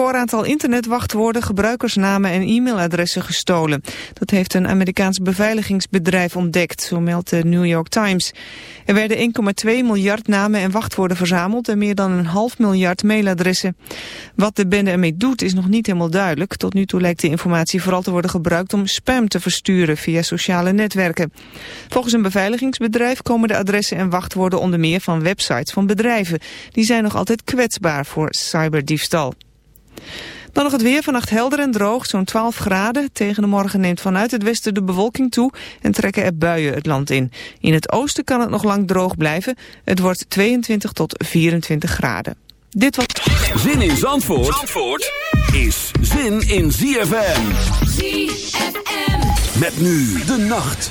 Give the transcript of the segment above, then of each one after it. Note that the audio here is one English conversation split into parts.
record aantal internetwachtwoorden, gebruikersnamen en e-mailadressen gestolen. Dat heeft een Amerikaans beveiligingsbedrijf ontdekt, zo meldt de New York Times. Er werden 1,2 miljard namen en wachtwoorden verzameld en meer dan een half miljard mailadressen. Wat de bende ermee doet is nog niet helemaal duidelijk. Tot nu toe lijkt de informatie vooral te worden gebruikt om spam te versturen via sociale netwerken. Volgens een beveiligingsbedrijf komen de adressen en wachtwoorden onder meer van websites van bedrijven. Die zijn nog altijd kwetsbaar voor cyberdiefstal. Dan nog het weer, vannacht helder en droog, zo'n 12 graden. Tegen de morgen neemt vanuit het westen de bewolking toe en trekken er buien het land in. In het oosten kan het nog lang droog blijven. Het wordt 22 tot 24 graden. Dit was... Zin in Zandvoort, Zandvoort is zin in ZFM. ZFM. Met nu de nacht.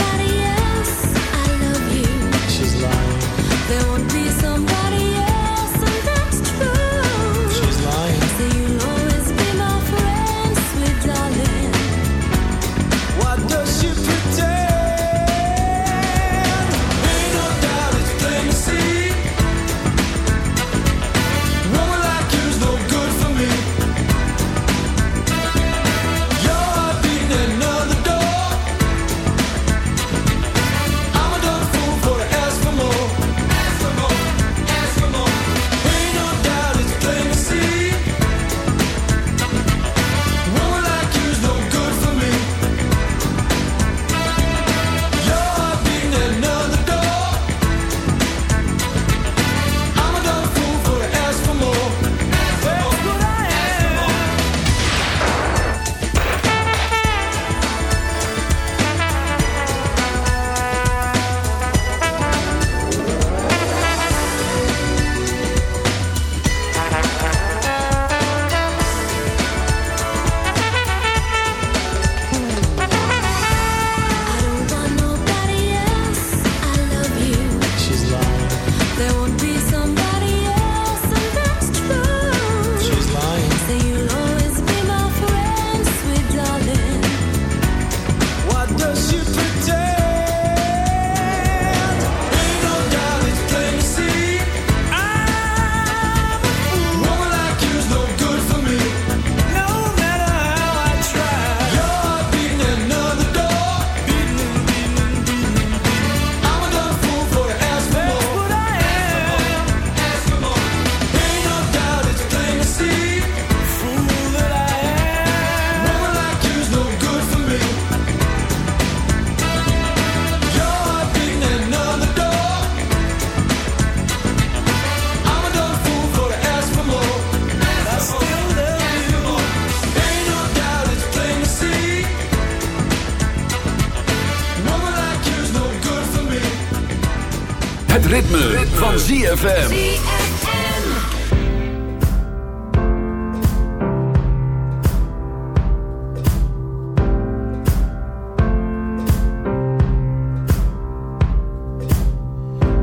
van ZFM.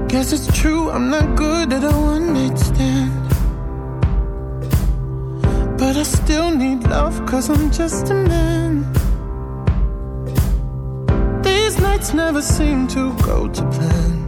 Guess it's true, I'm not good at a one night stand. But I still need love, cause I'm just a man. These nights never seem to go to plan.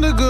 found good.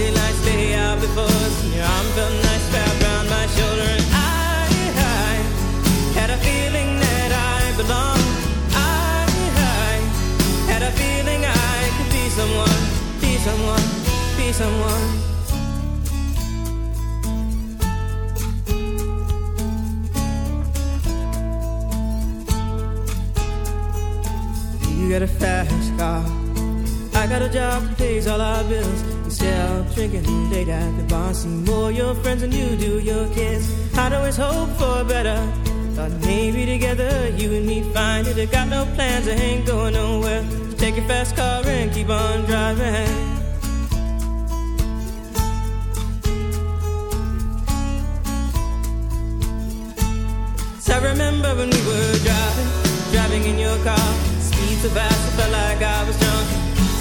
Out before your arm felt nice around my shoulder. And I, had a feeling that I belonged. I, I had a feeling I could be someone, be someone, be someone. You got a fast car. I got a job that pays all our bills. Of drinking late at the bar, see more your friends than you do your kids. I'd always hope for better. Thought maybe together you and me find it. I got no plans, I ain't going nowhere. So take your fast car and keep on driving. I remember when we were driving, driving in your car. Speed so fast, I felt like I was drunk.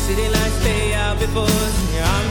City lights lay out before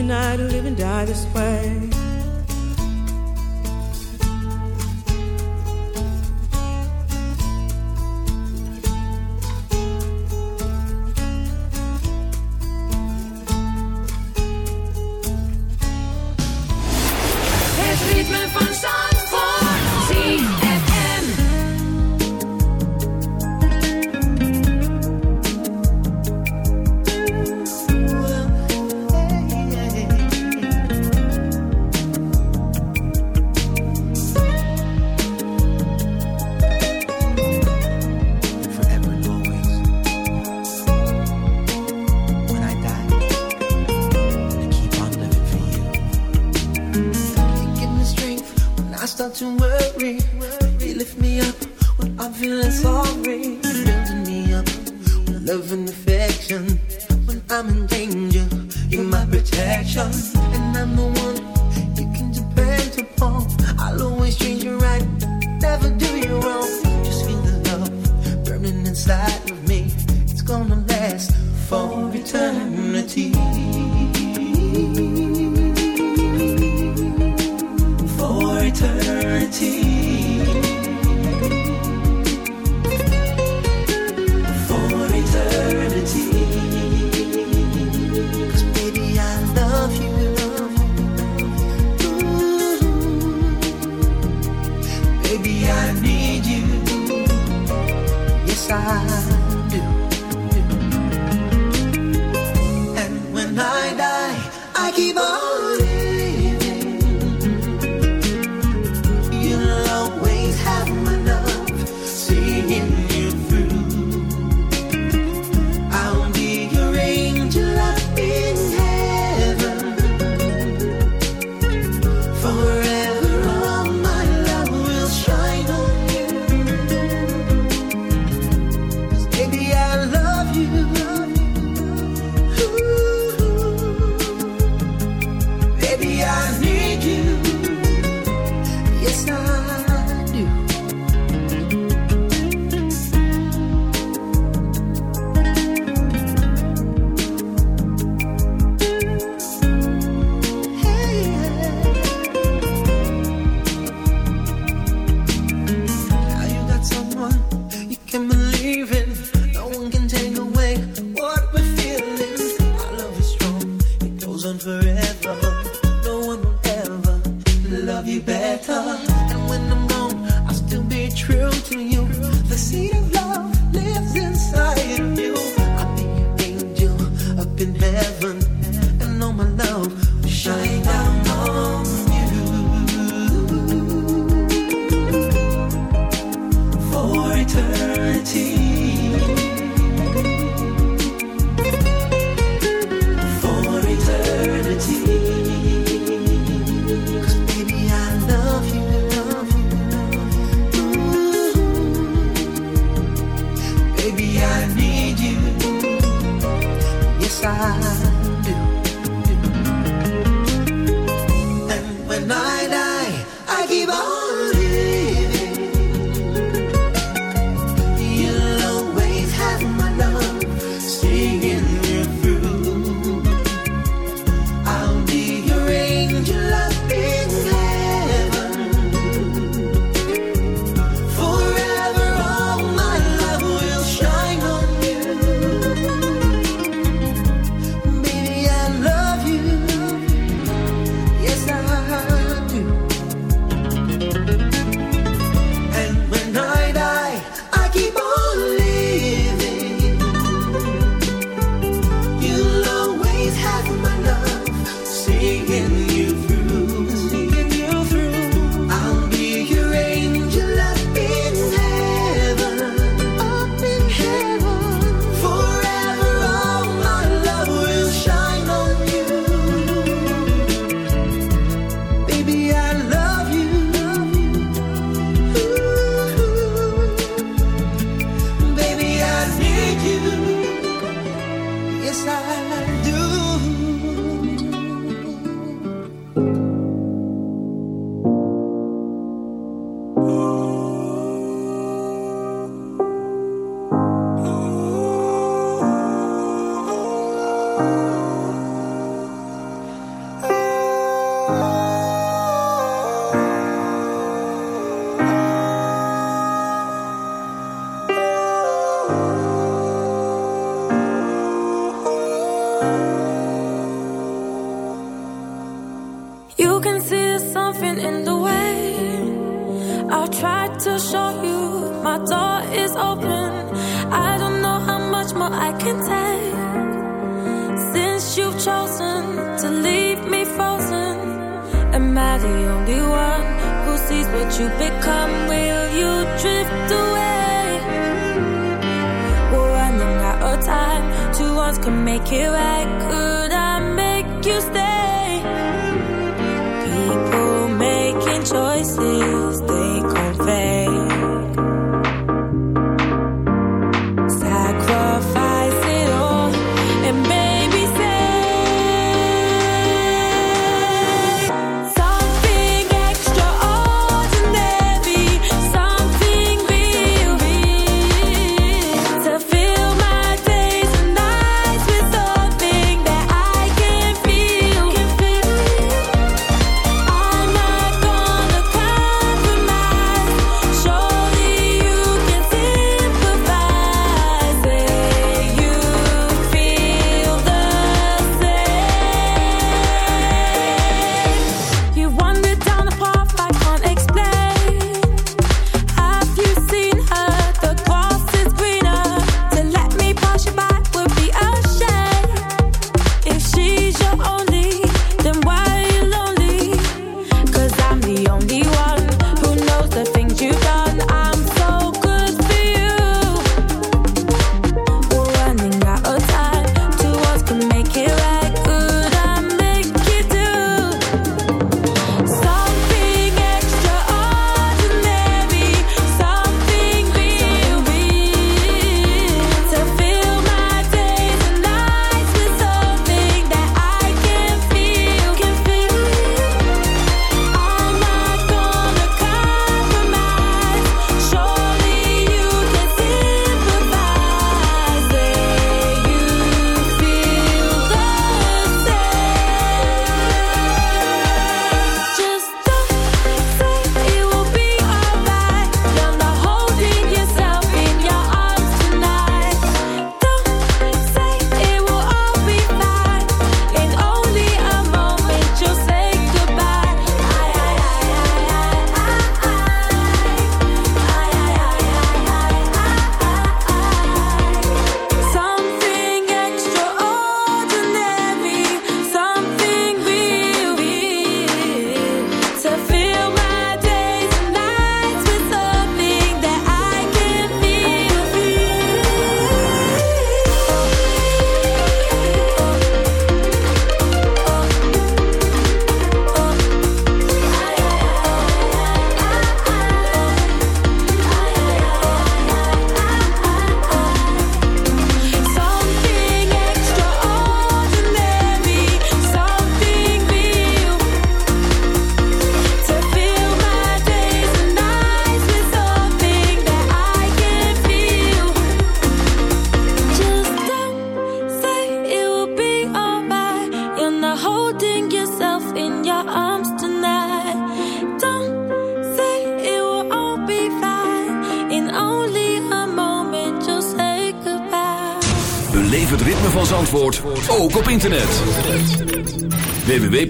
Tonight live and die this way.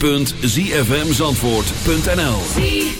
www.zfmzandvoort.nl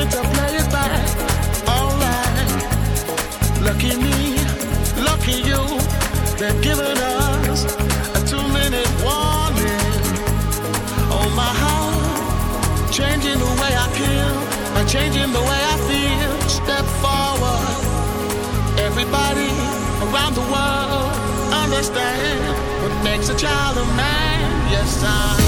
that you play it back. Alright. Lucky me, lucky you. They've given us a two minute warning. Oh, my heart, changing the way I feel, by changing the way I feel. Step forward. Everybody around the world understand what makes a child a man. Yes, I.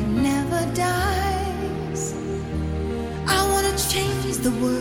that never dies. I wanna change the world.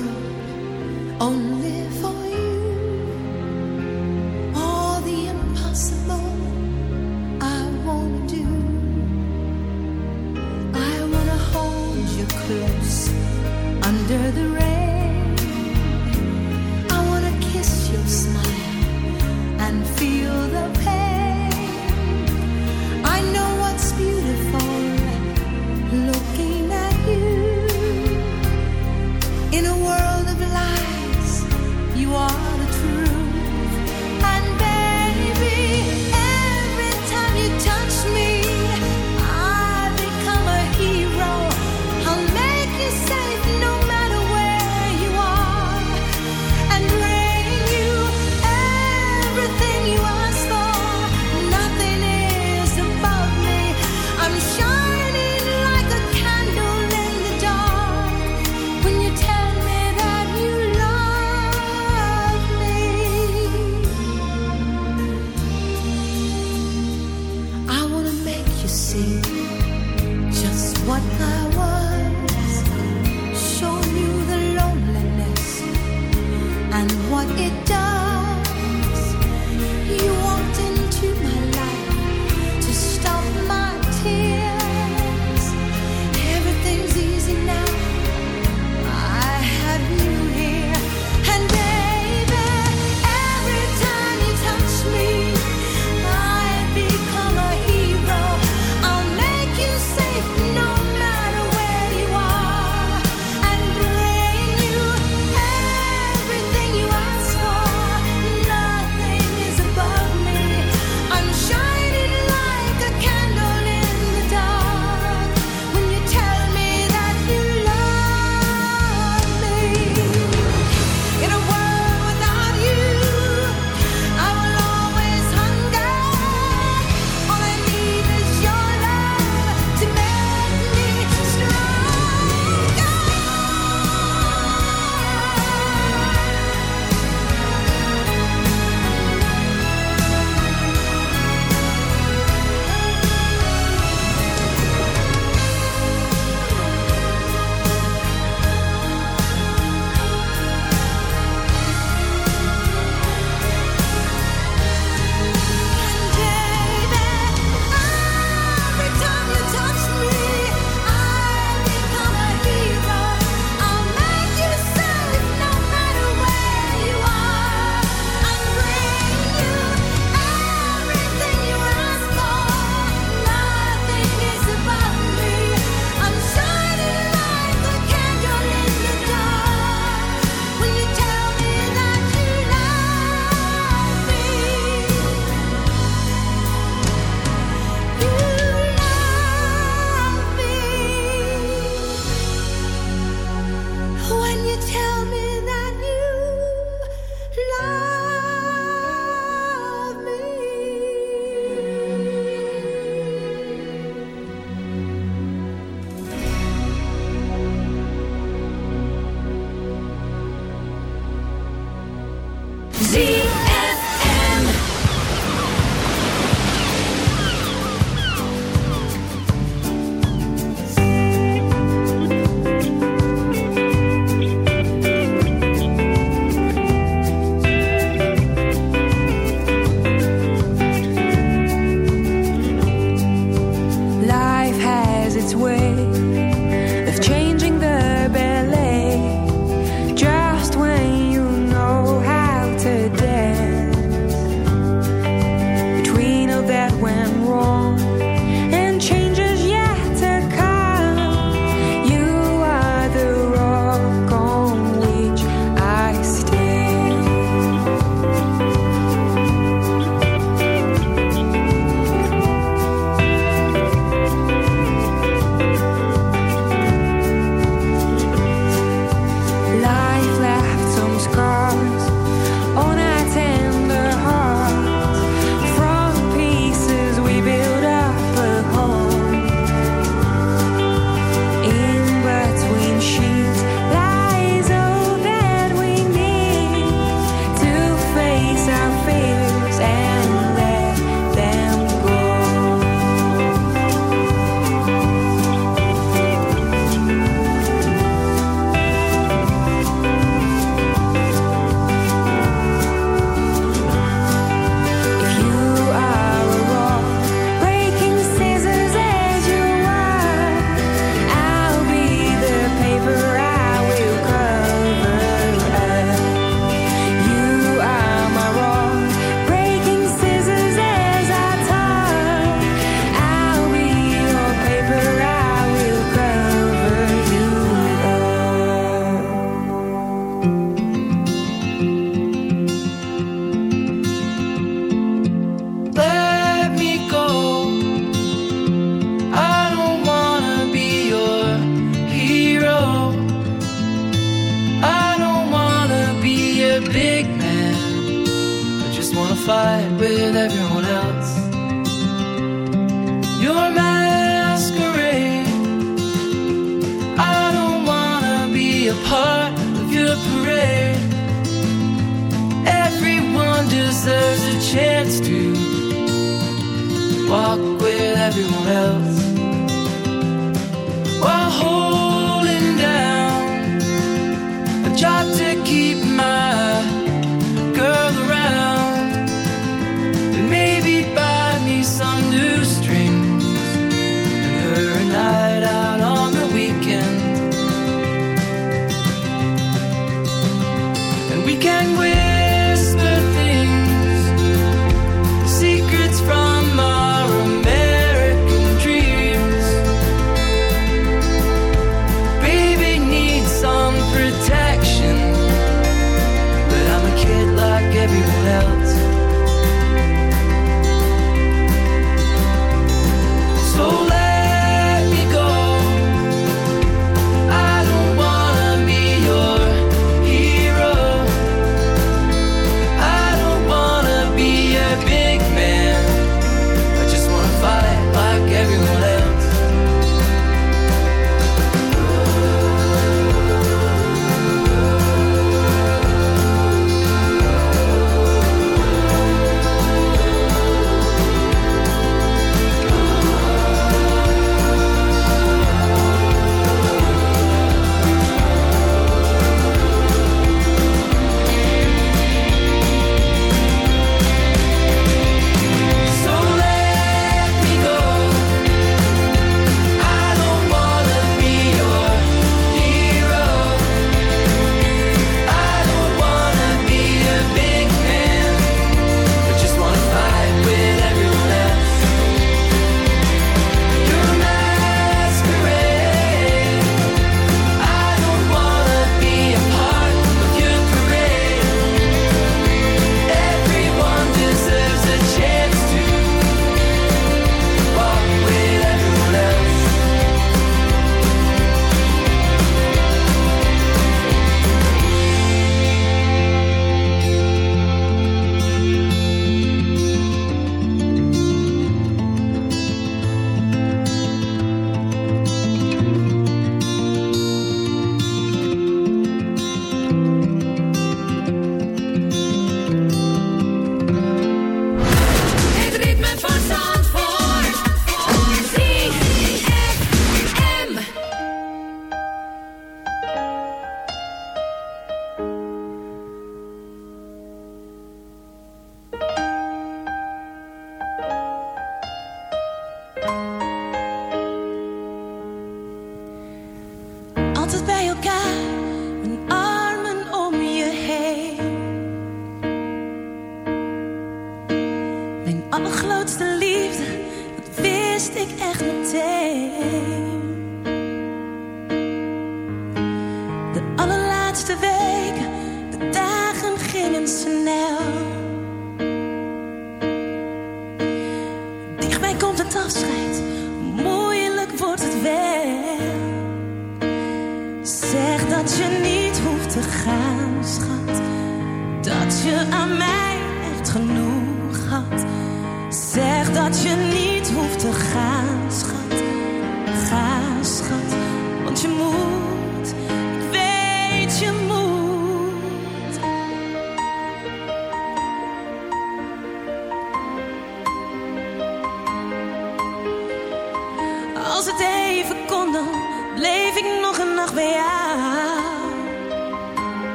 Zeg dat je niet hoeft te gaan, schat.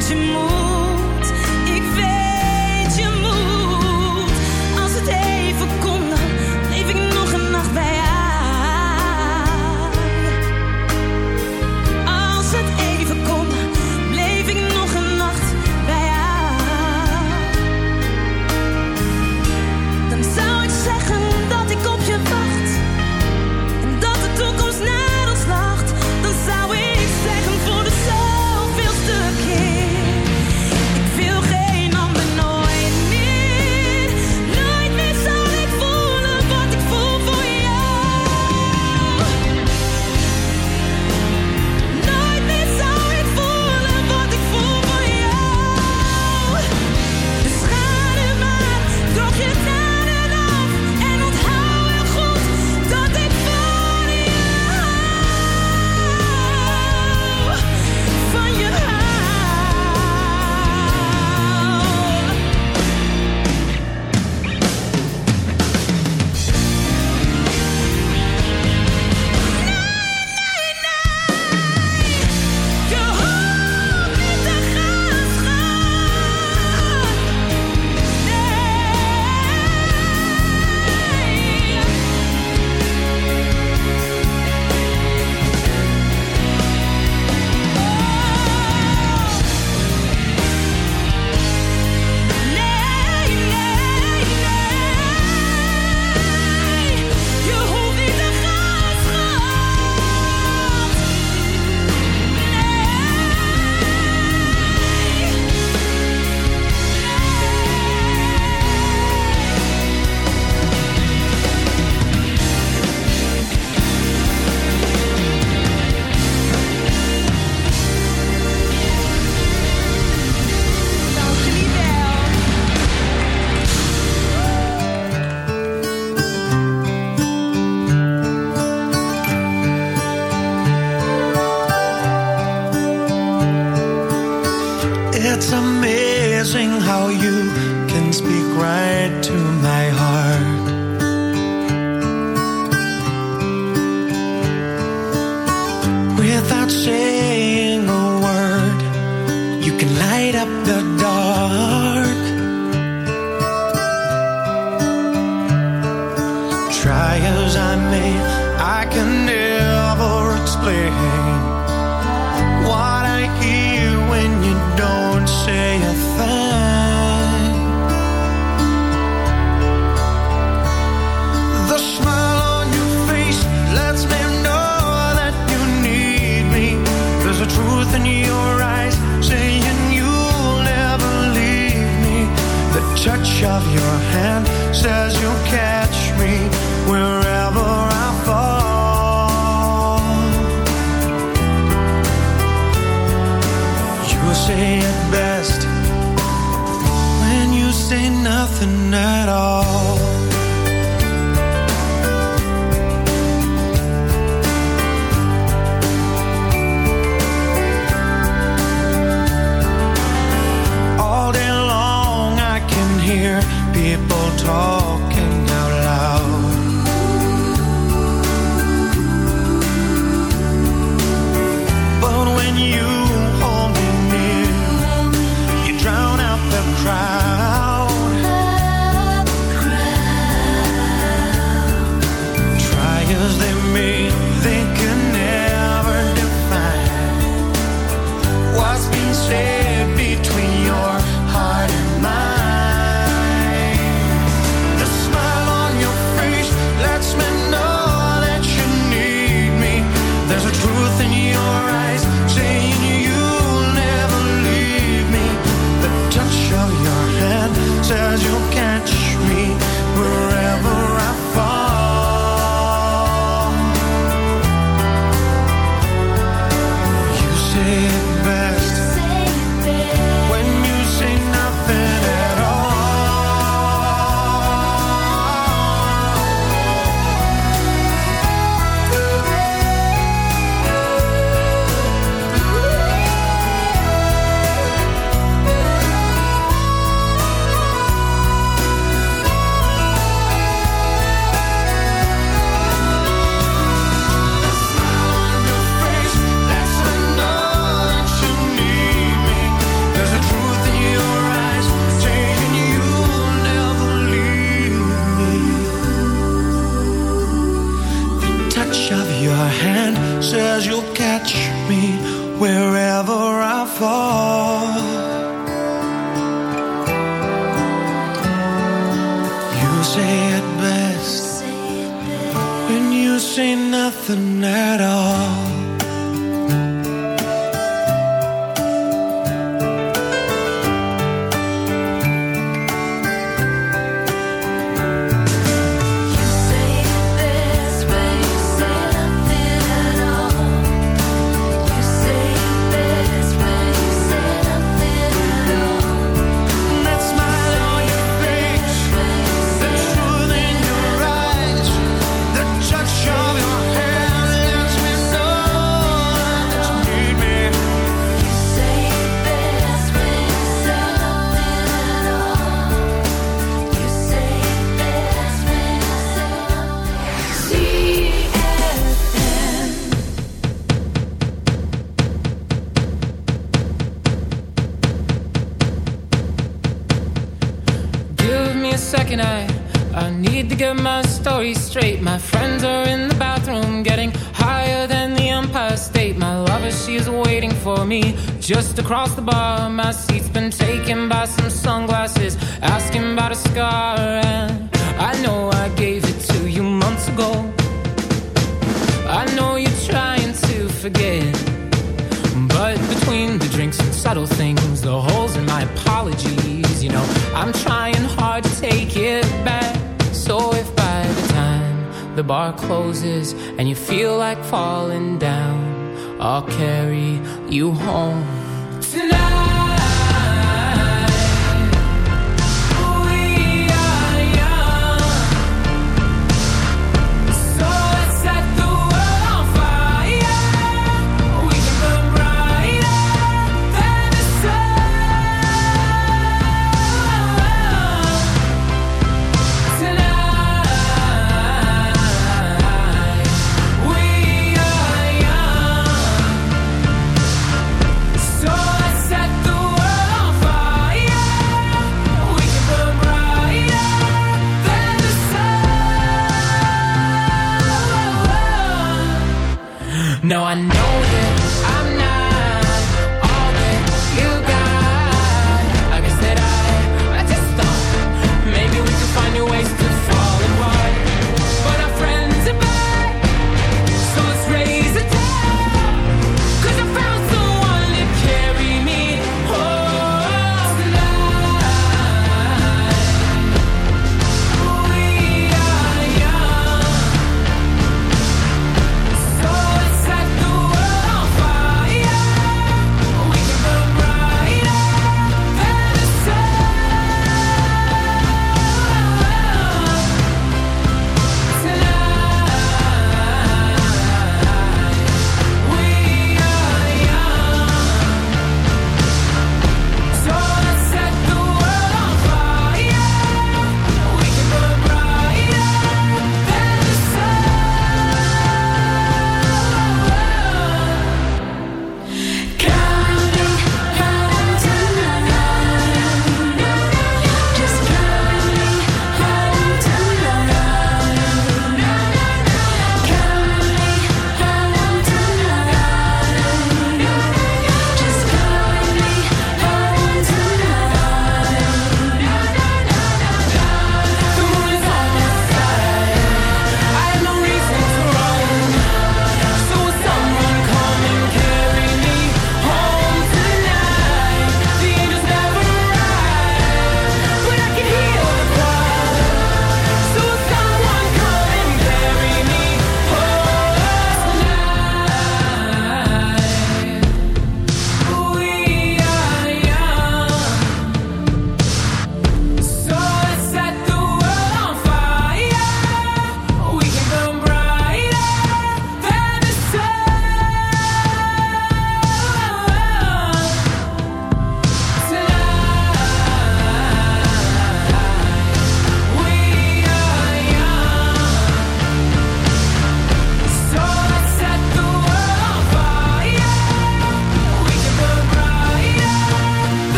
Want je across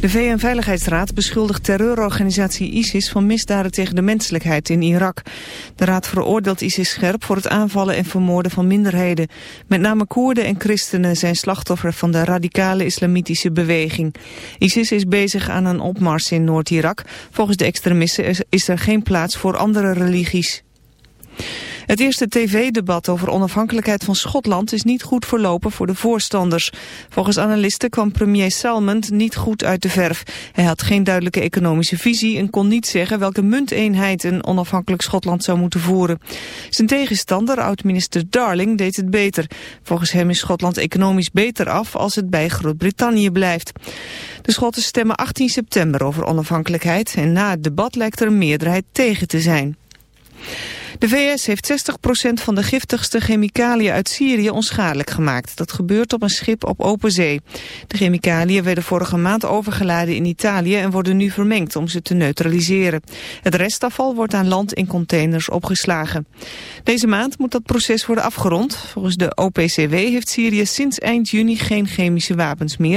De VN-veiligheidsraad beschuldigt terreurorganisatie ISIS van misdaden tegen de menselijkheid in Irak. De raad veroordeelt ISIS scherp voor het aanvallen en vermoorden van minderheden. Met name Koerden en christenen zijn slachtoffer van de radicale islamitische beweging. ISIS is bezig aan een opmars in Noord-Irak. Volgens de extremisten is- er geen plaats voor andere religies. Het eerste tv-debat over onafhankelijkheid van Schotland is niet goed verlopen voor de voorstanders. Volgens analisten kwam premier Salmond niet goed uit de verf. Hij had geen duidelijke economische visie en kon niet zeggen welke munteenheid een onafhankelijk Schotland zou moeten voeren. Zijn tegenstander, oud-minister Darling, deed het beter. Volgens hem is Schotland economisch beter af als het bij Groot-Brittannië blijft. De Schotten stemmen 18 september over onafhankelijkheid en na het debat lijkt er een meerderheid tegen te zijn. De VS heeft 60% van de giftigste chemicaliën uit Syrië onschadelijk gemaakt. Dat gebeurt op een schip op open zee. De chemicaliën werden vorige maand overgeladen in Italië en worden nu vermengd om ze te neutraliseren. Het restafval wordt aan land in containers opgeslagen. Deze maand moet dat proces worden afgerond. Volgens de OPCW heeft Syrië sinds eind juni geen chemische wapens meer.